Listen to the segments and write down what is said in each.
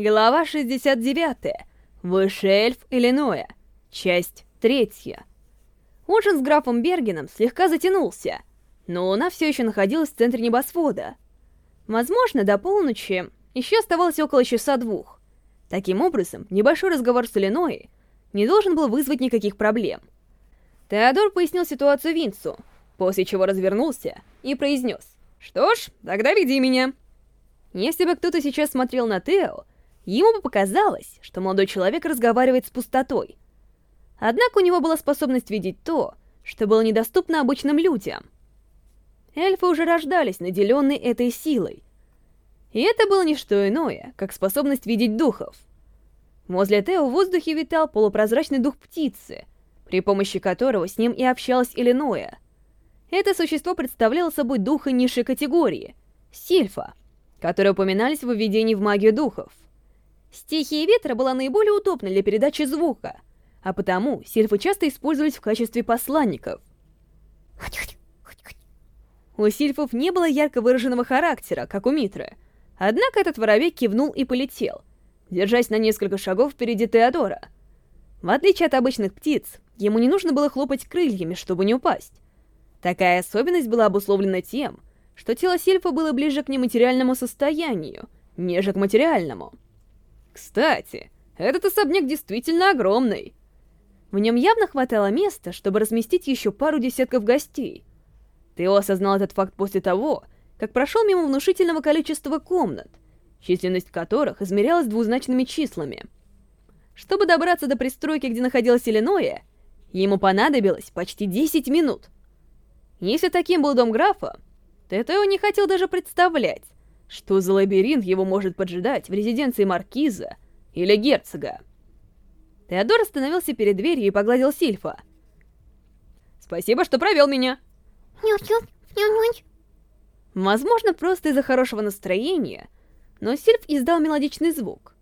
Глава 69. Высший эльф Иллиноя. Часть третья. Ужин с графом Бергеном слегка затянулся, но луна все еще находилась в центре небосвода. Возможно, до полуночи еще оставалось около часа двух. Таким образом, небольшой разговор с Иллиноей не должен был вызвать никаких проблем. Теодор пояснил ситуацию Винсу, после чего развернулся и произнес. «Что ж, тогда веди меня». Если бы кто-то сейчас смотрел на Тео, ему бы показалось, что молодой человек разговаривает с пустотой. Однако у него была способность видеть то, что было недоступно обычным людям. Эльфы уже рождались, наделенные этой силой. И это было не что иное, как способность видеть духов. Возле Тео в воздухе витал полупрозрачный дух птицы, при помощи которого с ним и общалась Иллиноя. Это существо представляло собой духа низшей категории — Сильфа — которые упоминались в введении в магию духов. Стихия ветра была наиболее удобна для передачи звука, а потому сильфы часто использовались в качестве посланников. У сильфов не было ярко выраженного характера, как у Митры, однако этот воробей кивнул и полетел, держась на несколько шагов впереди Теодора. В отличие от обычных птиц, ему не нужно было хлопать крыльями, чтобы не упасть. Такая особенность была обусловлена тем, что тело Сильфа было ближе к нематериальному состоянию, неже к материальному. Кстати, этот особняк действительно огромный. В нем явно хватало места, чтобы разместить еще пару десятков гостей. Тео осознал этот факт после того, как прошел мимо внушительного количества комнат, численность которых измерялась двузначными числами. Чтобы добраться до пристройки, где находилась Иллиноя, ему понадобилось почти 10 минут. Если таким был дом графа, Тетео не хотел даже представлять, что за лабиринт его может поджидать в резиденции маркиза или герцога. Теодор остановился перед дверью и погладил Сильфа. «Спасибо, что провел меня!» Возможно, просто из-за хорошего настроения, но Сильф издал мелодичный звук,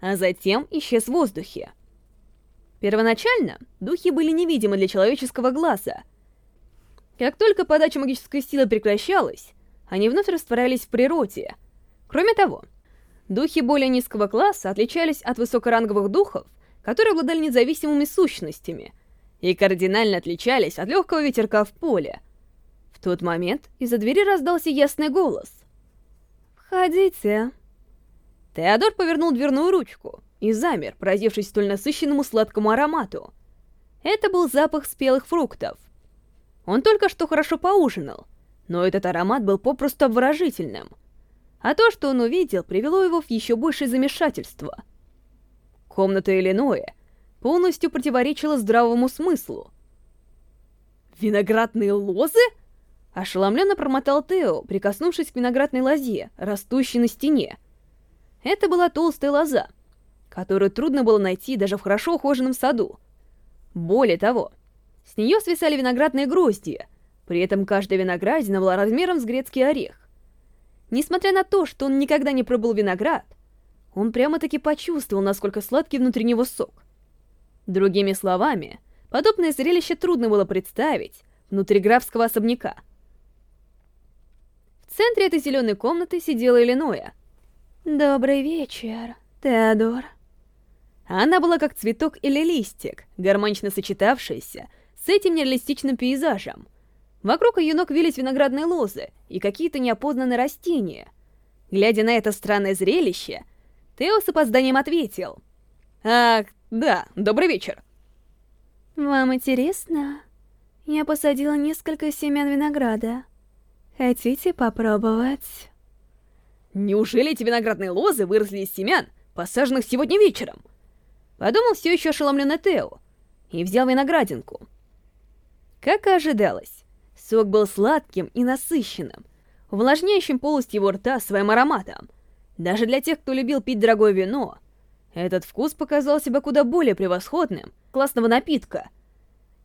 а затем исчез в воздухе. Первоначально духи были невидимы для человеческого глаза — как только подача магической силы прекращалась, они вновь растворялись в природе. Кроме того, духи более низкого класса отличались от высокоранговых духов, которые обладали независимыми сущностями, и кардинально отличались от легкого ветерка в поле. В тот момент из-за двери раздался ясный голос. «Входите». Теодор повернул дверную ручку и замер, поразившись столь насыщенному сладкому аромату. Это был запах спелых фруктов. Он только что хорошо поужинал, но этот аромат был попросту обворожительным. А то, что он увидел, привело его в еще большее замешательство. Комната Иллиноя полностью противоречила здравому смыслу. «Виноградные лозы?» Ошеломленно промотал Тео, прикоснувшись к виноградной лозе, растущей на стене. Это была толстая лоза, которую трудно было найти даже в хорошо ухоженном саду. Более того, с нее свисали виноградные грозди, при этом каждая виноградина была размером с грецкий орех. Несмотря на то, что он никогда не пробовал виноград, он прямо-таки почувствовал, насколько сладкий внутри него сок. Другими словами, подобное зрелище трудно было представить внутри графского особняка. В центре этой зеленой комнаты сидела Иллиноя. «Добрый вечер, Теодор». Она была как цветок или листик, гармонично сочетавшийся с этим нереалистичным пейзажем. Вокруг ее ног вились виноградные лозы и какие-то неопознанные растения. Глядя на это странное зрелище, Тео с опозданием ответил. «Ах, да, добрый вечер». «Вам интересно? Я посадила несколько семян винограда. Хотите попробовать?» «Неужели эти виноградные лозы выросли из семян, посаженных сегодня вечером?» Подумал все еще ошеломленный Тео и взял виноградинку. Как и ожидалось, сок был сладким и насыщенным, увлажняющим полость его рта своим ароматом. Даже для тех, кто любил пить дорогое вино, этот вкус показал себя куда более превосходным классного напитка.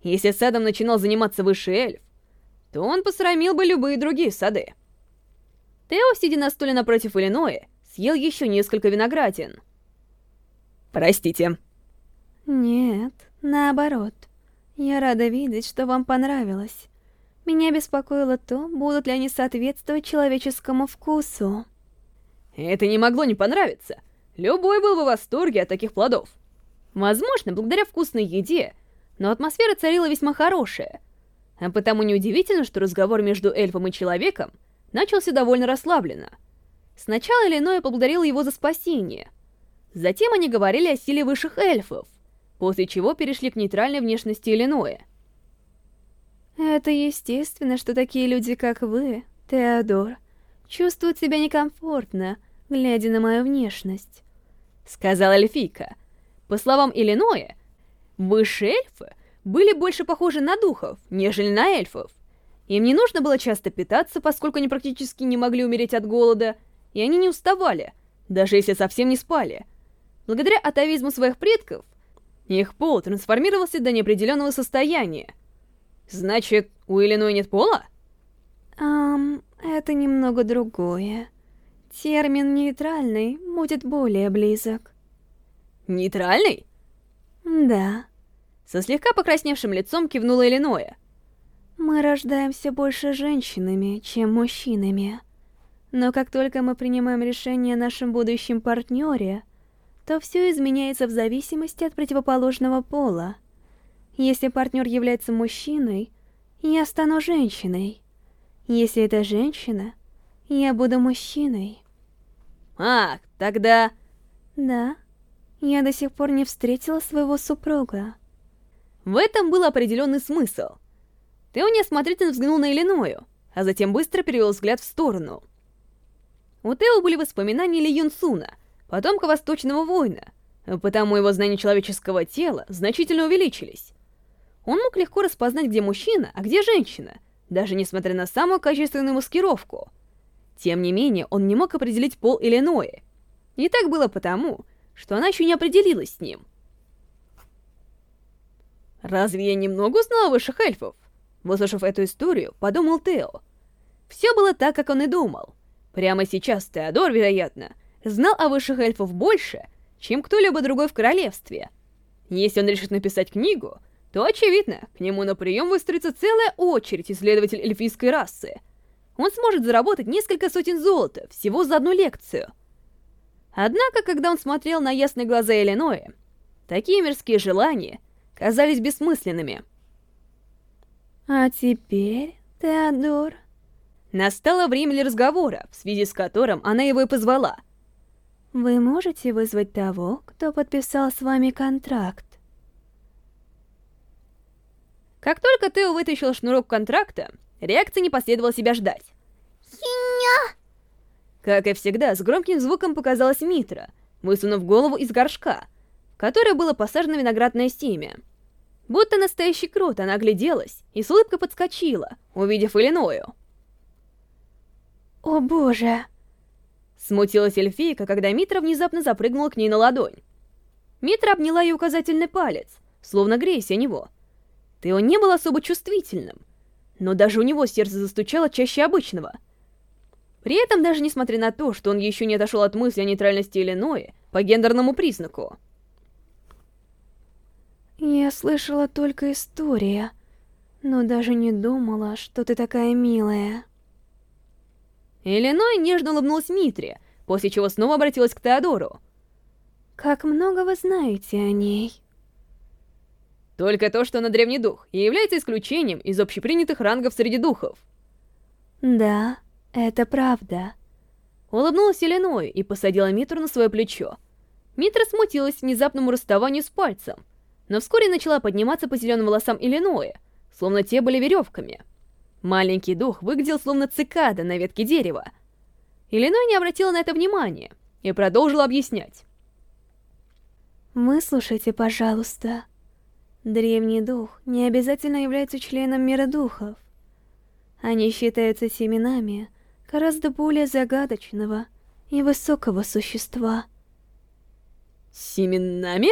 Если садом начинал заниматься высший эльф, то он посрамил бы любые другие сады. Тео, сидя на стуле напротив Иллиноя, съел еще несколько виноградин. «Простите». «Нет, наоборот. Я рада видеть, что вам понравилось. Меня беспокоило то, будут ли они соответствовать человеческому вкусу. Это не могло не понравиться. любой был бы в восторге от таких плодов. Возможно, благодаря вкусной еде, но атмосфера царила весьма хорошая. А потому неудивительно, что разговор между эльфом и человеком начался довольно расслабленно. Сначала Иллиной поблагодарил его за спасение. Затем они говорили о силе высших эльфов, после чего перешли к нейтральной внешности Иллиноя. Это естественно, что такие люди, как вы, Теодор, чувствуют себя некомфортно, глядя на мою внешность. Сказала эльфийка. По словам Иллиноя, высшие эльфы были больше похожи на духов, нежели на эльфов. Им не нужно было часто питаться, поскольку они практически не могли умереть от голода, и они не уставали, даже если совсем не спали. Благодаря атовизму своих предков, их пол трансформировался до неопределенного состояния, Значит, у Иллиной нет пола? Ам, это немного другое. Термин «нейтральный» будет более близок. Нейтральный? Да. Со слегка покрасневшим лицом кивнула Иллиноя. Мы рождаемся больше женщинами, чем мужчинами. Но как только мы принимаем решение о нашем будущем партнере, то все изменяется в зависимости от противоположного пола. Если партнер является мужчиной, я стану женщиной. Если это женщина, я буду мужчиной. А, тогда... Да, я до сих пор не встретила своего супруга. В этом был определенный смысл. Тео неосмотрительно взглянул на Иллиною, а затем быстро перевел взгляд в сторону. У Тео были воспоминания Ли Юнсуна, потомка Восточного воина, потому его знания человеческого тела значительно увеличились. Он мог легко распознать, где мужчина, а где женщина, даже несмотря на самую качественную маскировку. Тем не менее, он не мог определить пол Иллинои. И так было потому, что она еще не определилась с ним. «Разве я немного узнал высших эльфов?» Выслушав эту историю, подумал Тео. Все было так, как он и думал. Прямо сейчас Теодор, вероятно, знал о высших эльфов больше, чем кто-либо другой в королевстве. Если он решит написать книгу, то, очевидно, к нему на прием выстроится целая очередь исследователей эльфийской расы. Он сможет заработать несколько сотен золота всего за одну лекцию. Однако, когда он смотрел на ясные глаза Элиноя, такие мирские желания казались бессмысленными. А теперь, Теодор... Настало время для разговора, в связи с которым она его и позвала. Вы можете вызвать того, кто подписал с вами контракт? Как только Тео вытащил шнурок контракта, реакция не последовала себя ждать. Хиня! Как и всегда, с громким звуком показалась Митра, высунув голову из горшка, в который было посажено виноградное семя. Будто настоящий крот, она огляделась и с улыбкой подскочила, увидев Иллиною. «О боже!» Смутилась эльфийка, когда Митра внезапно запрыгнула к ней на ладонь. Митра обняла ей указательный палец, словно греясь о него — Тео не был особо чувствительным, но даже у него сердце застучало чаще обычного. При этом, даже несмотря на то, что он еще не отошел от мысли о нейтральности Иллинои по гендерному признаку. Я слышала только история, но даже не думала, что ты такая милая. Иллиной нежно улыбнулась Митре, после чего снова обратилась к Теодору. Как много вы знаете о ней? Только то, что она древний дух, и является исключением из общепринятых рангов среди духов. Да, это правда. Улыбнулась Еленой и посадила Митру на свое плечо. Митра смутилась внезапному расставанию с пальцем, но вскоре начала подниматься по зеленым волосам Иллиноя, словно те были веревками. Маленький дух выглядел словно цикада на ветке дерева. Иллиной не обратила на это внимания и продолжила объяснять. «Выслушайте, пожалуйста. Древний дух не обязательно является членом мира духов. Они считаются семенами гораздо более загадочного и высокого существа. Семенами?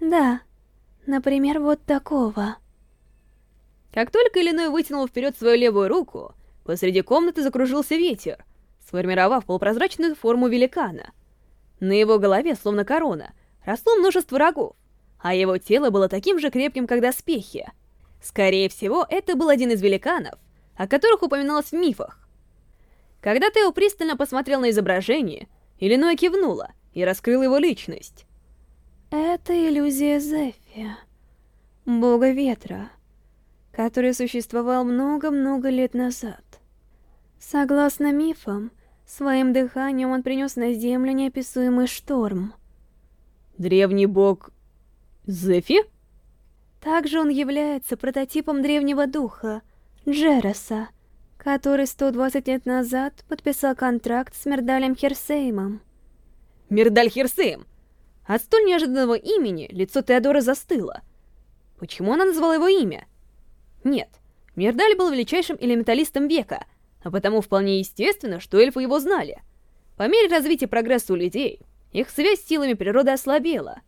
Да. Например, вот такого. Как только Иллиной вытянул вперед свою левую руку, посреди комнаты закружился ветер, сформировав полупрозрачную форму великана. На его голове, словно корона, росло множество рогов, а его тело было таким же крепким, как доспехи. Скорее всего, это был один из великанов, о которых упоминалось в мифах. Когда Тео пристально посмотрел на изображение, Иллиной кивнула, и раскрыл его личность. Это иллюзия Зефи, бога ветра, который существовал много-много лет назад. Согласно мифам, своим дыханием он принес на землю неописуемый шторм. Древний бог... Зефи? Также он является прототипом древнего духа, Джероса, который 120 лет назад подписал контракт с Мердалем Херсеймом. Мирдаль Херсейм! От столь неожиданного имени лицо Теодора застыло. Почему она назвала его имя? Нет, Мирдаль был величайшим элементалистом века, а потому вполне естественно, что эльфы его знали. По мере развития прогресса у людей, их связь с силами природы ослабела.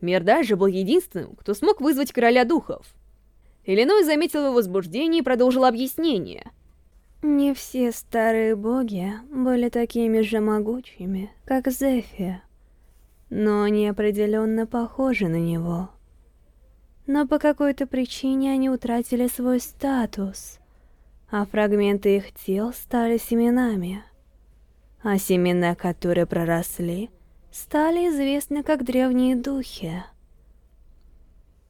Мирдаль же был единственным, кто смог вызвать короля духов. Иллиной заметил его возбуждение и продолжил объяснение. Не все старые боги были такими же могучими, как Зефи, но они определенно похожи на него. Но по какой-то причине они утратили свой статус, а фрагменты их тел стали семенами. А семена, которые проросли, стали известны как древние духи.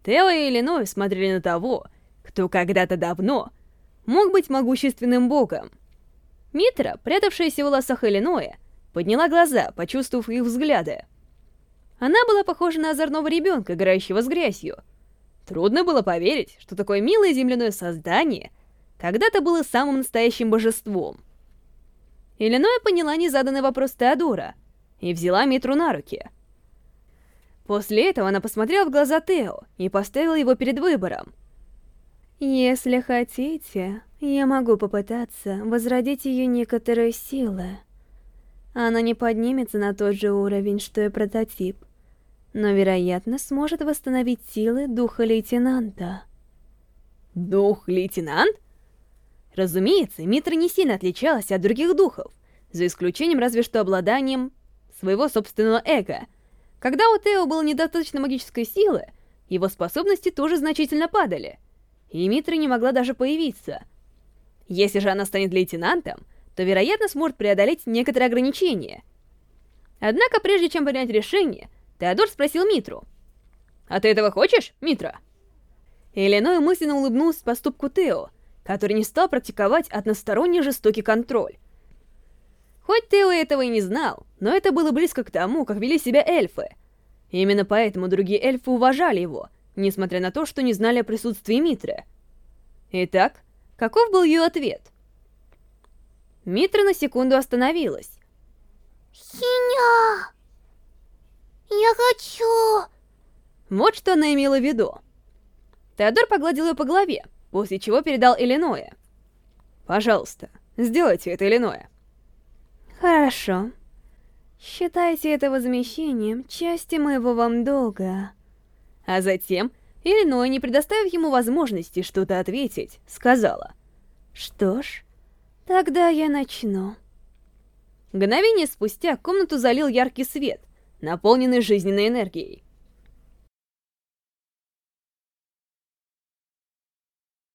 Тео и Иллиной смотрели на того, кто когда-то давно мог быть могущественным богом. Митра, прятавшаяся в волосах Иллиноя, подняла глаза, почувствовав их взгляды. Она была похожа на озорного ребенка, играющего с грязью. Трудно было поверить, что такое милое земляное создание когда-то было самым настоящим божеством. Иллиноя поняла незаданный вопрос Теодора и взяла Митру на руки. После этого она посмотрела в глаза Тео и поставила его перед выбором. «Если хотите, я могу попытаться возродить ее некоторые силы. Она не поднимется на тот же уровень, что и прототип, но, вероятно, сможет восстановить силы духа лейтенанта». «Дух лейтенант?» Разумеется, Митра не сильно отличалась от других духов, за исключением разве что обладанием своего собственного эго. Когда у Тео было недостаточно магической силы, его способности тоже значительно падали, и Митра не могла даже появиться. Если же она станет лейтенантом, то, вероятно, сможет преодолеть некоторые ограничения. Однако, прежде чем принять решение, Теодор спросил Митру. «А ты этого хочешь, Митра?» Иллиной мысленно улыбнулся поступку Тео, который не стал практиковать односторонний жестокий контроль. Хоть Тео этого и не знал, но это было близко к тому, как вели себя эльфы. именно поэтому другие эльфы уважали его, несмотря на то, что не знали о присутствии Митры. Итак, каков был ее ответ? Митра на секунду остановилась. «Хиня! Я хочу!» Вот что она имела в виду. Теодор погладил ее по голове, после чего передал Иллиноя. «Пожалуйста, сделайте это, Иллиноя». «Хорошо. Считайте это возмещением части моего вам долга». А затем, Иллиной, не предоставив ему возможности что-то ответить, сказала. «Что ж, тогда я начну». Мгновение спустя комнату залил яркий свет, наполненный жизненной энергией.